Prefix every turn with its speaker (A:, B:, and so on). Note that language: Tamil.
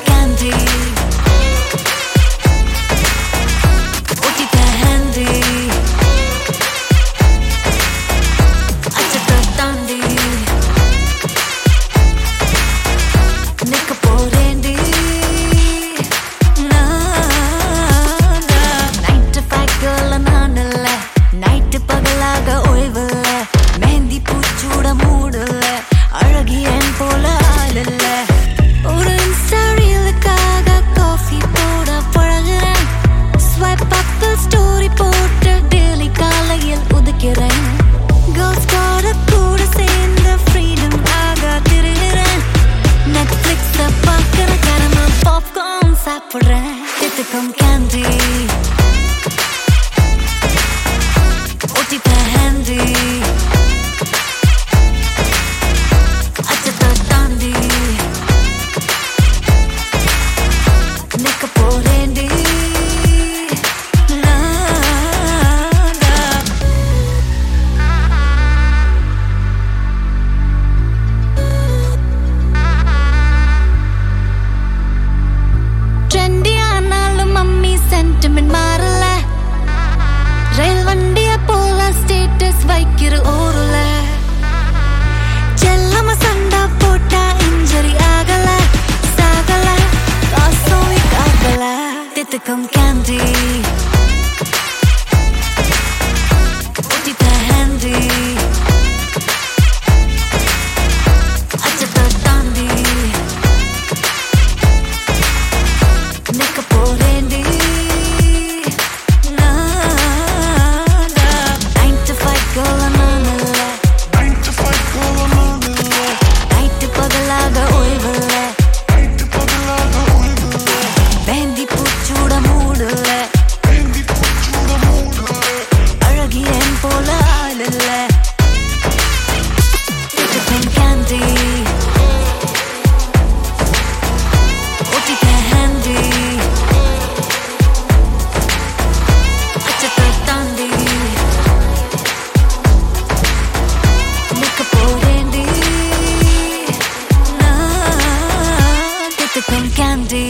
A: candy. Ooh, handy. ஸ்டோரி போட்டு டெய்லி காலையில் உதைக்கிறேன். கேர்ள்ஸ் கார கூட சேர்ந்து ஃப்ரீடம் ஆக திருகிறேன் நெட்ஃப்ளிக்ஸ் பார்க்கிற கடமை பாப்கார்ன் சாப்பிட்றேன். எத்துக்கும் candy ஒட்டிட்ட handy te conquistar. The con candy